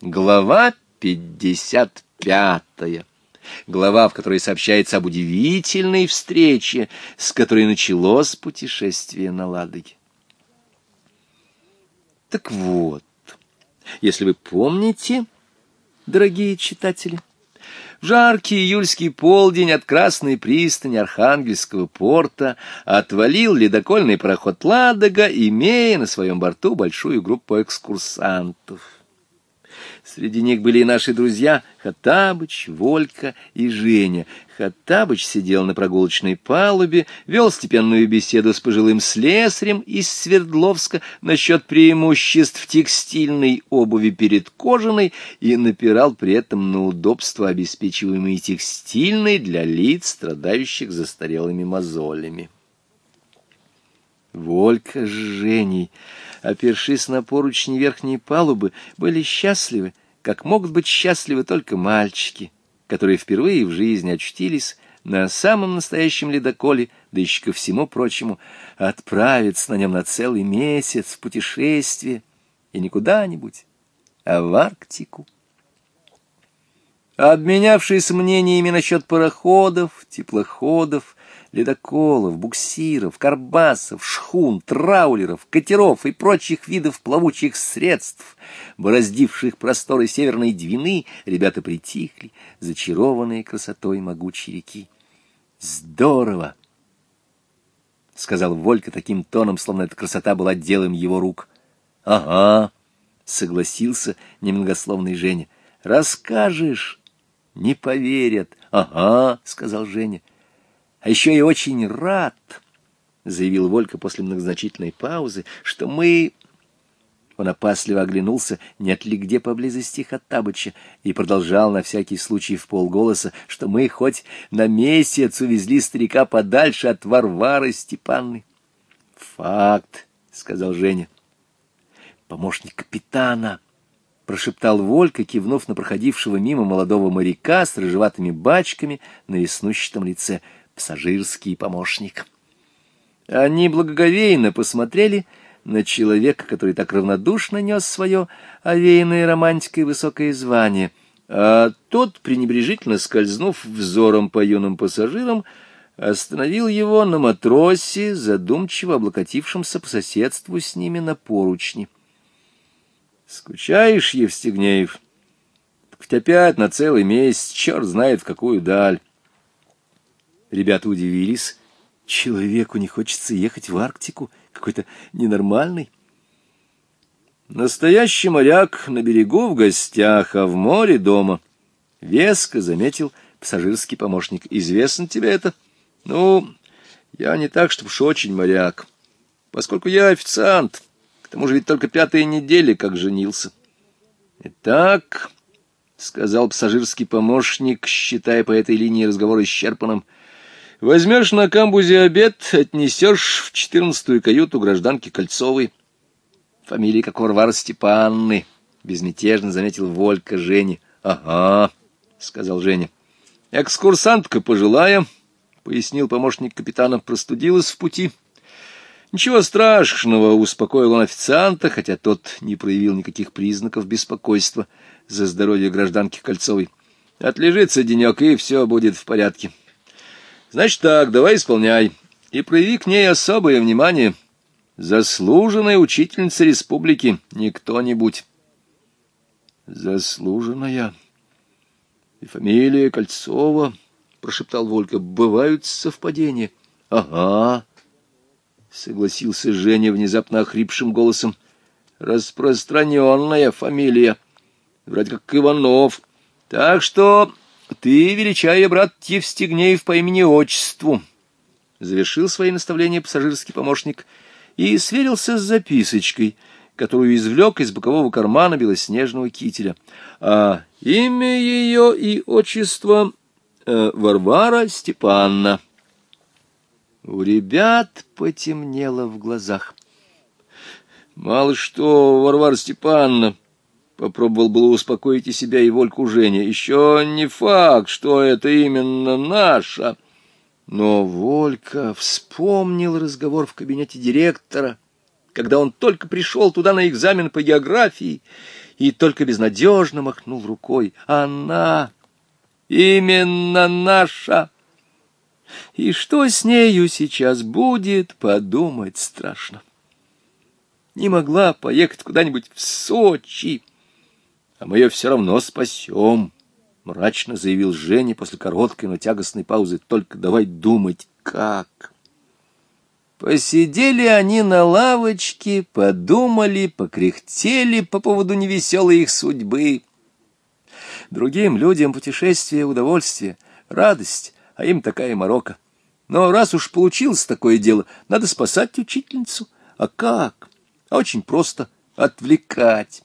Глава 55. Глава, в которой сообщается об удивительной встрече, с которой началось путешествие на Ладоге. Так вот, если вы помните, дорогие читатели, в жаркий июльский полдень от Красной пристани Архангельского порта отвалил ледокольный пароход «Ладога», имея на своем борту большую группу экскурсантов. Среди них были и наши друзья Хаттабыч, Волька и Женя. Хаттабыч сидел на прогулочной палубе, вел степенную беседу с пожилым слесарем из Свердловска насчет преимуществ текстильной обуви перед кожаной и напирал при этом на удобства, обеспечиваемые текстильной для лиц, страдающих застарелыми мозолями. Волька с Женей опершись на поручни верхней палубы, были счастливы, как могут быть счастливы только мальчики, которые впервые в жизни очутились на самом настоящем ледоколе, да еще ко всему прочему, отправиться на нем на целый месяц в путешествие, и не куда-нибудь, а в Арктику. Обменявшись мнениями насчет пароходов, теплоходов, ледоколов, буксиров, карбасов, шхун, траулеров, катеров и прочих видов плавучих средств, бороздивших просторы Северной Двины, ребята притихли, зачарованные красотой могучей реки. «Здорово!» — сказал Волька таким тоном, словно эта красота была делом его рук. «Ага!» — согласился немногословный Женя. «Расскажешь?» «Не поверят!» «Ага!» — сказал Женя. А еще и очень рад, — заявил Волька после многозначительной паузы, — что мы... Он опасливо оглянулся, нет ли где поблизости Хаттабыча, и продолжал на всякий случай в полголоса, что мы хоть на месяц увезли старика подальше от Варвары Степанны. — Факт, — сказал Женя. — Помощник капитана, — прошептал Волька, кивнув на проходившего мимо молодого моряка с рыжеватыми бачками на веснущатом лице пассажирский помощник. Они благоговейно посмотрели на человека, который так равнодушно нес свое овеянное романтикой высокое звание, а тот, пренебрежительно скользнув взором по юным пассажирам, остановил его на матросе, задумчиво облокотившемся по соседству с ними на поручни. — Скучаешь, Евстигнеев? — Хоть опять на целый месяц, черт знает в какую даль. Ребята удивились. Человеку не хочется ехать в Арктику. Какой-то ненормальный. Настоящий моряк на берегу в гостях, а в море дома. Веско заметил пассажирский помощник. Известно тебе это? Ну, я не так, чтобы уж очень моряк. Поскольку я официант, к тому же ведь только пятая неделя, как женился. Итак, — сказал пассажирский помощник, считая по этой линии разговор исчерпанным, — Возьмешь на камбузе обед, отнесешь в четырнадцатую каюту гражданки Кольцовой. Фамилия как Варвара Степанны, — безмятежно заметил Волька Жене. — Ага, — сказал Женя. — Экскурсантка пожилая, — пояснил помощник капитана, — простудилась в пути. — Ничего страшного, — успокоил он официанта, хотя тот не проявил никаких признаков беспокойства за здоровье гражданки Кольцовой. — Отлежится денек, и все будет в порядке. — Значит так, давай исполняй. И прояви к ней особое внимание. Заслуженная учительница республики, не кто-нибудь. Заслуженная. И фамилия Кольцова, прошептал Волька, бывают совпадения. Ага, согласился Женя внезапно охрипшим голосом. Распространенная фамилия. Вроде как Иванов. Так что «Ты, величай, брат Евстигнеев по имени-отчеству», — завершил свои наставления пассажирский помощник и сверился с записочкой, которую извлек из бокового кармана белоснежного кителя. А имя ее и отчество э, Варвара Степанна. У ребят потемнело в глазах. «Мало что, Варвара Степанна!» Попробовал было успокоить и себя, и Вольку Женя. Еще не факт, что это именно наша. Но Волька вспомнил разговор в кабинете директора, когда он только пришел туда на экзамен по географии и только безнадежно махнул рукой. Она именно наша. И что с нею сейчас будет, подумать страшно. Не могла поехать куда-нибудь в Сочи а мы ее все равно спасем, — мрачно заявил Женя после короткой, но тягостной паузы. — Только давай думать, как... Посидели они на лавочке, подумали, покряхтели по поводу невеселой их судьбы. Другим людям путешествие — удовольствие, радость, а им такая морока. Но раз уж получилось такое дело, надо спасать учительницу. А как? А очень просто — отвлекать.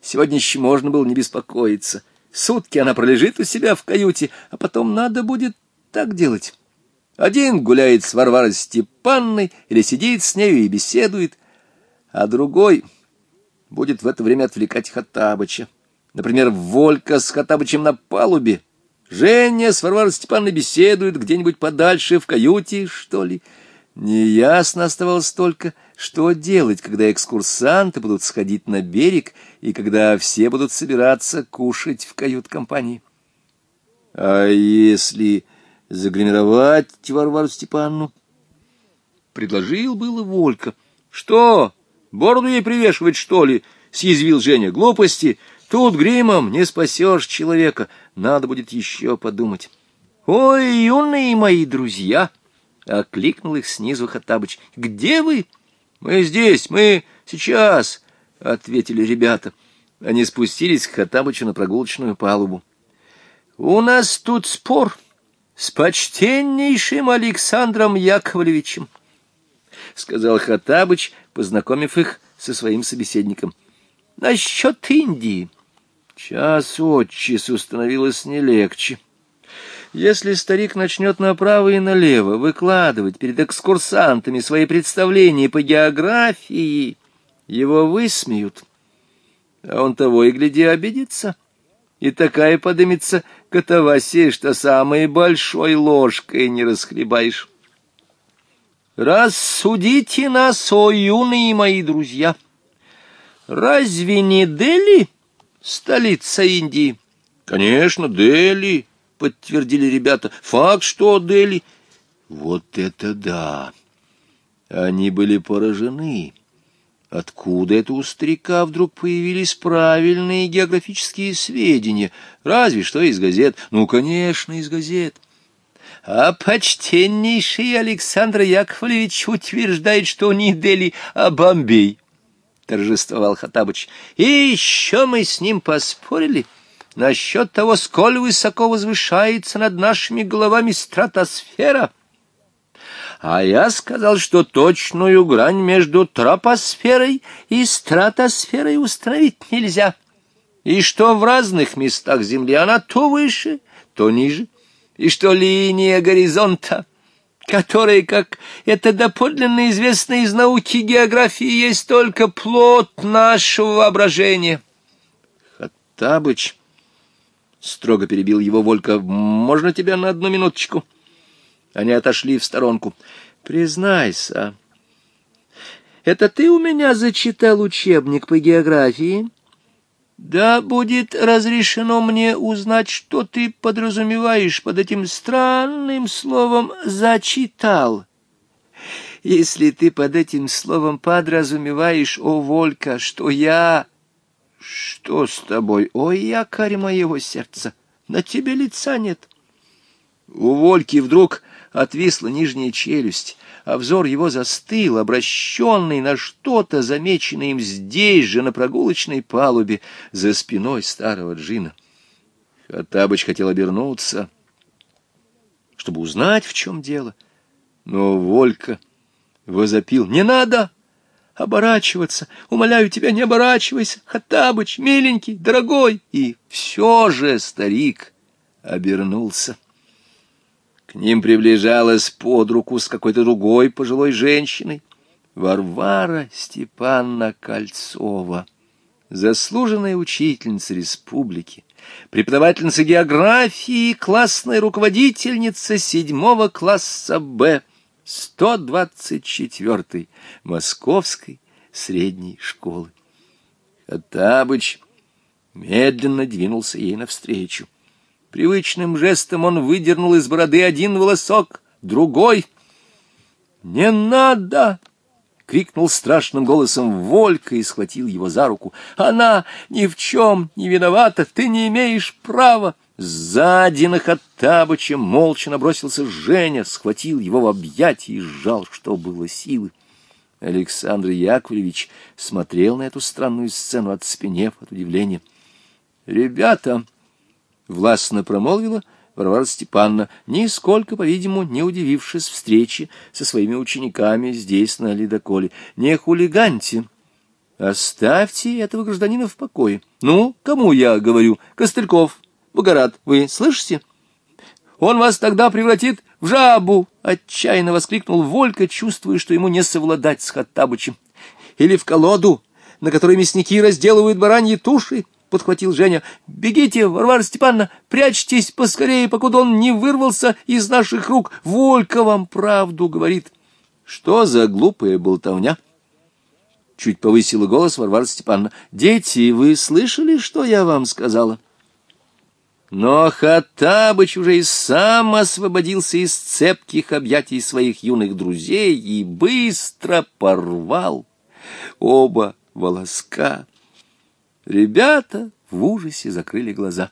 Сегодня еще можно было не беспокоиться. Сутки она пролежит у себя в каюте, а потом надо будет так делать. Один гуляет с Варварой Степанной или сидит с нею и беседует, а другой будет в это время отвлекать Хаттабыча. Например, Волька с Хаттабычем на палубе. Женя с Варварой Степанной беседует где-нибудь подальше, в каюте, что ли. Неясно оставалось только — что делать, когда экскурсанты будут сходить на берег и когда все будут собираться кушать в кают-компании? — А если загримировать Варвару Степанну? — предложил было Волька. — Что? Бороду ей привешивать, что ли? — съязвил Женя. — Глупости! Тут гримом не спасешь человека. Надо будет еще подумать. — Ой, юные мои друзья! — окликнул их снизу Хаттабыч. — Где вы? — «Мы здесь, мы сейчас!» — ответили ребята. Они спустились к Хаттабычу на прогулочную палубу. «У нас тут спор с почтеннейшим Александром Яковлевичем», — сказал Хаттабыч, познакомив их со своим собеседником. «Насчет Индии». Час от часу становилось не легче. Если старик начнет направо и налево выкладывать перед экскурсантами свои представления по географии, его высмеют, а он того и гляди обидится. И такая подымется катавасия, что самой большой ложкой не расхлебаешь. Рассудите нас, о юные мои друзья! Разве не Дели столица Индии? Конечно, Дели, подтвердили ребята. Факт, что Дели... Вот это да! Они были поражены. Откуда это у старика вдруг появились правильные географические сведения? Разве что из газет. Ну, конечно, из газет. А почтеннейший Александр Яковлевич утверждает, что не Дели, а Бомбей. Торжествовал Хатабыч. И еще мы с ним поспорили. — насчет того, сколь высоко возвышается над нашими головами стратосфера. А я сказал, что точную грань между тропосферой и стратосферой установить нельзя, и что в разных местах Земли она то выше, то ниже, и что линия горизонта — которая как это доподлинно известно из науки географии, есть только плод нашего воображения. Хаттабыч — строго перебил его Волька. — Можно тебя на одну минуточку? Они отошли в сторонку. — Признайся, это ты у меня зачитал учебник по географии? — Да будет разрешено мне узнать, что ты подразумеваешь под этим странным словом «зачитал». Если ты под этим словом подразумеваешь, о, Волька, что я «Что с тобой? Ой, якорь моего сердца! На тебе лица нет!» У Вольки вдруг отвисла нижняя челюсть, а взор его застыл, обращенный на что-то, замеченное им здесь же, на прогулочной палубе, за спиной старого джина. Хаттабыч хотел обернуться, чтобы узнать, в чем дело, но Волька возопил «Не надо!» оборачиваться. Умоляю тебя, не оборачивайся, Хаттабыч, миленький, дорогой. И все же старик обернулся. К ним приближалась под руку с какой-то другой пожилой женщиной Варвара Степанна Кольцова, заслуженная учительница республики, преподавательница географии, классная руководительница седьмого класса «Б», 124-й Московской средней школы. Атабыч медленно двинулся ей навстречу. Привычным жестом он выдернул из бороды один волосок, другой. «Не надо!» — крикнул страшным голосом Волька и схватил его за руку. «Она ни в чем не виновата, ты не имеешь права!» Сзади на Хаттабыча молча набросился Женя, схватил его в объятия и сжал, что было силы. Александр Яковлевич смотрел на эту странную сцену, отспенев от удивления. «Ребята!» — властно промолвила Варвара Степановна, нисколько, по-видимому, не удивившись встрече со своими учениками здесь, на ледоколе. «Не хулиганьте!» «Оставьте этого гражданина в покое!» «Ну, кому я говорю? Костыльков!» Богорат, вы слышите? Он вас тогда превратит в жабу!» — отчаянно воскликнул Волька, чувствуя, что ему не совладать с Хаттабычем. «Или в колоду, на которой мясники разделывают бараньи туши!» — подхватил Женя. «Бегите, Варвара Степановна, прячьтесь поскорее, покуда он не вырвался из наших рук. Волька вам правду говорит». «Что за глупая болтовня?» Чуть повысила голос Варвара Степановна. «Дети, вы слышали, что я вам сказала?» Но Хаттабыч уже и сам освободился из цепких объятий своих юных друзей и быстро порвал оба волоска. Ребята в ужасе закрыли глаза.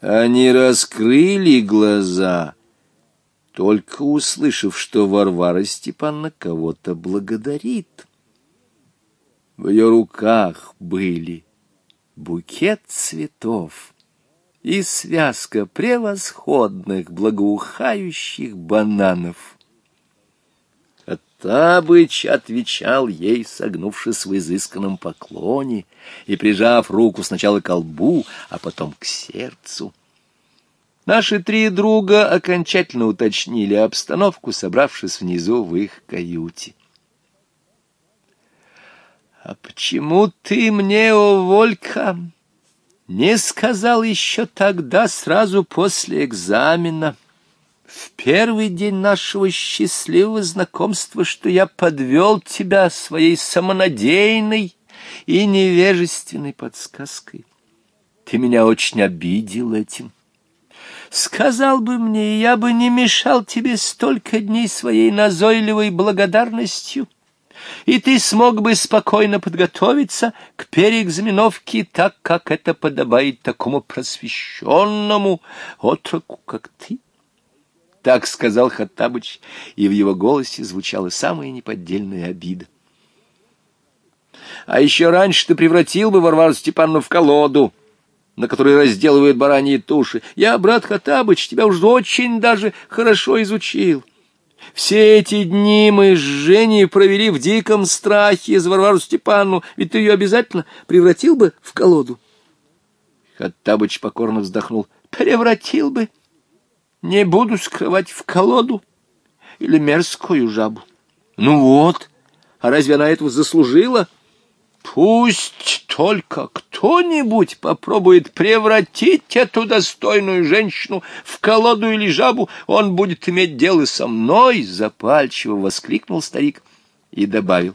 Они раскрыли глаза, только услышав, что Варвара Степанна кого-то благодарит. В ее руках были букет цветов и связка превосходных благоухающих бананов. Оттабыч отвечал ей, согнувшись в изысканном поклоне и прижав руку сначала к лбу, а потом к сердцу. Наши три друга окончательно уточнили обстановку, собравшись внизу в их каюте. — А почему ты мне, о Волька? не сказал еще тогда, сразу после экзамена, в первый день нашего счастливого знакомства, что я подвел тебя своей самонадеянной и невежественной подсказкой. Ты меня очень обидел этим. Сказал бы мне, я бы не мешал тебе столько дней своей назойливой благодарностью и ты смог бы спокойно подготовиться к переэкзаменовке так, как это подобает такому просвещенному отроку, как ты. Так сказал Хаттабыч, и в его голосе звучала самая неподдельная обида. А еще раньше ты превратил бы Варвару Степановну в колоду, на которой разделывают бараньи туши. Я, брат Хаттабыч, тебя уж очень даже хорошо изучил. Все эти дни мы с Женей провели в диком страхе за Варвару Степану, ведь ты ее обязательно превратил бы в колоду. Хаттабыч покорно вздохнул. Превратил бы. Не буду скрывать в колоду или мерзкую жабу. Ну вот, а разве она этого заслужила? — Пусть только кто-нибудь попробует превратить эту достойную женщину в колоду или жабу, он будет иметь дело со мной, — запальчиво воскликнул старик и добавил.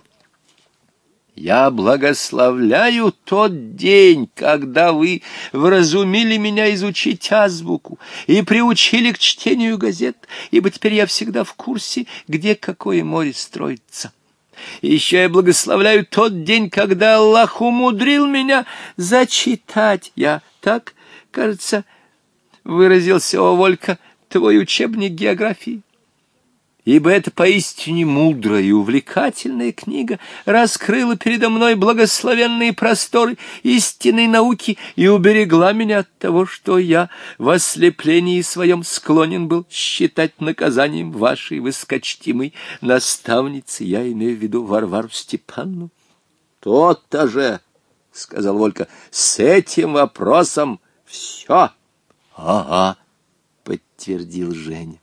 Я благословляю тот день, когда вы вразумили меня изучить азбуку и приучили к чтению газет, ибо теперь я всегда в курсе, где какое море строится. Еще я благословляю тот день, когда Аллах умудрил меня зачитать. Я так, кажется, выразился Волька, твой учебник географии ибо эта поистине мудрая и увлекательная книга раскрыла передо мной благословенные просторы истинной науки и уберегла меня от того, что я в ослеплении своем склонен был считать наказанием вашей высокочтимой наставницы, я имею в виду Варвару Степанну. «То-то же!» — сказал Волька. «С этим вопросом все!» «Ага!» — подтвердил Женя.